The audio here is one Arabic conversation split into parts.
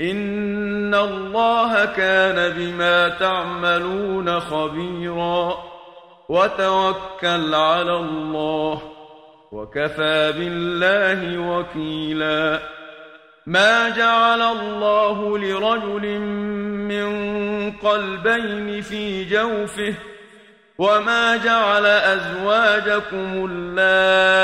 إن الله كان بما تعملون خبيرا وتوكل على الله وكفى بالله وكيلا ما جعل الله لرجل من قلبين في جوفه وما جعل أزواجكم اللائي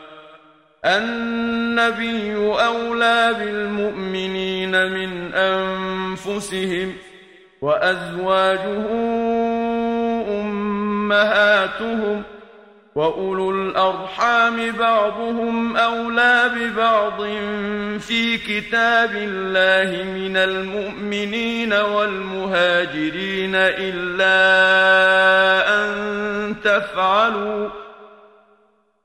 النبي أولى بالمؤمنين من أنفسهم وأزواجه أمهاتهم وأولو الأرحام بعضهم أولى ببعض في كتاب الله من المؤمنين والمهاجرين إلا أن تفعلوا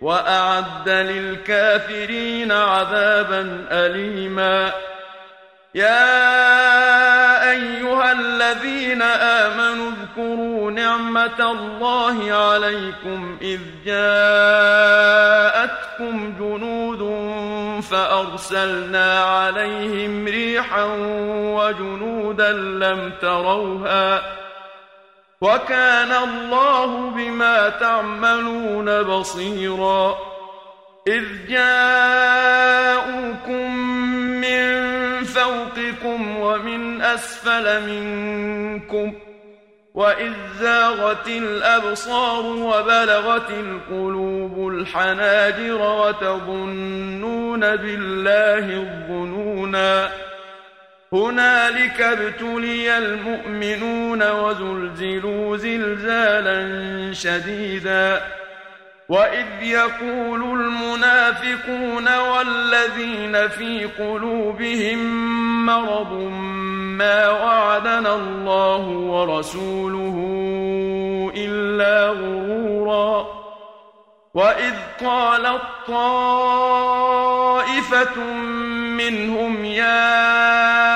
وأعد للكافرين عذابا أليما. يا أيها الذين آمنوا اذكروا نعمة الله عليكم إذ جاءتكم جنود فأرسلنا عليهم ريحا وجنودا لم تروها وكان الله بما تعملون بصيرا. إذ جاءوكم من فوقكم ومن أسفل منكم وإذ زاغت الأبصار وبلغت القلوب الحناجر وتظنون بالله الظنونا. هنالك ابتلي المؤمنون وزلزلوا زلزالا شديدا. وإذ يقول المنافقون والذين في قلوبهم مرض ما وعدنا الله ورسوله إلا غرورا. وإذ قالت طائفة منهم يا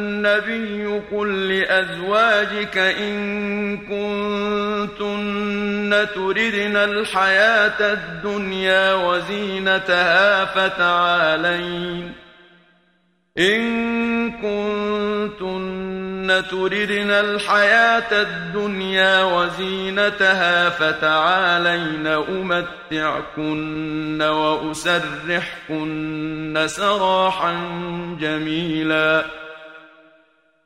النبي قل لأزواجك إن كنتن تردن الحياة الدنيا وزينتها فتعالين. إن كنتن تردن الحياة الدنيا وزينتها فتعالين أمتعكن وأسرحكن سراحا جميلاً.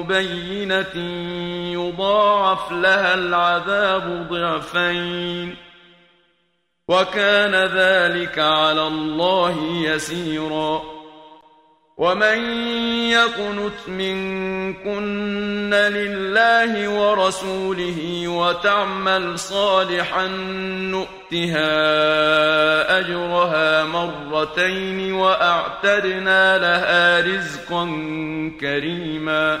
مبينة يضاعف لها العذاب ضعفين. وكان ذلك على الله يسيرا. ومن يقنت منكن لله ورسوله وتعمل صالحا نؤتها أجرها مرتين وأعتدنا لها رزقا كريما.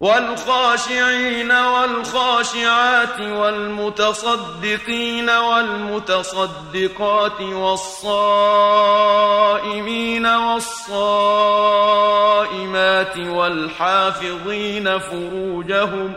والخاشعين والخاشعات والمتصدقين والمتصدقات والصائمين والصائمات والحافظين فروجهم ۖ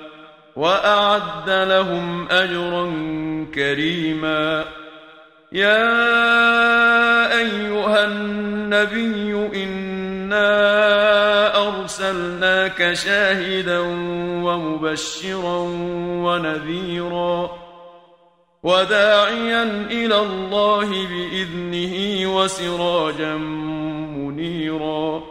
وأعد لهم أجرا كريما. يا أيها النبي إنا أرسلناك شاهدا ومبشرا ونذيرا. وداعيا إلى الله بإذنه وسراجا منيرا.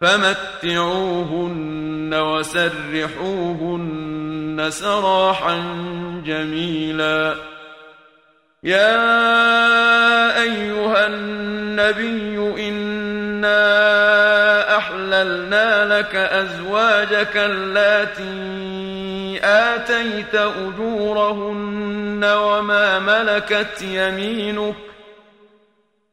فمتعوهن وسرحوهن سراحا جميلا. يا أيها النبي إنا أحللنا لك أزواجك اللاتي آتيت أجورهن وما ملكت يمينك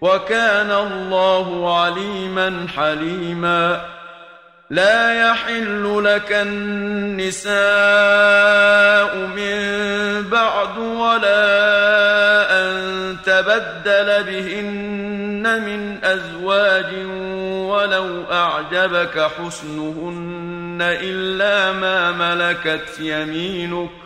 وكان الله عليما حليما. لا يحل لك النساء من بعد ولا أن تبدل بهن من أزواج ولو أعجبك حسنهن إلا ما ملكت يمينك.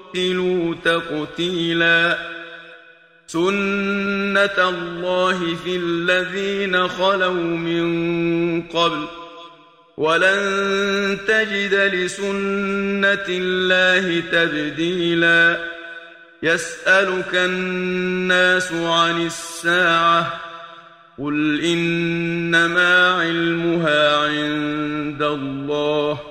قتلوا تقتيلا. سنة الله في الذين خلوا من قبل. ولن تجد لسنة الله تبديلا. يسألك الناس عن الساعة. قل إنما علمها عند الله.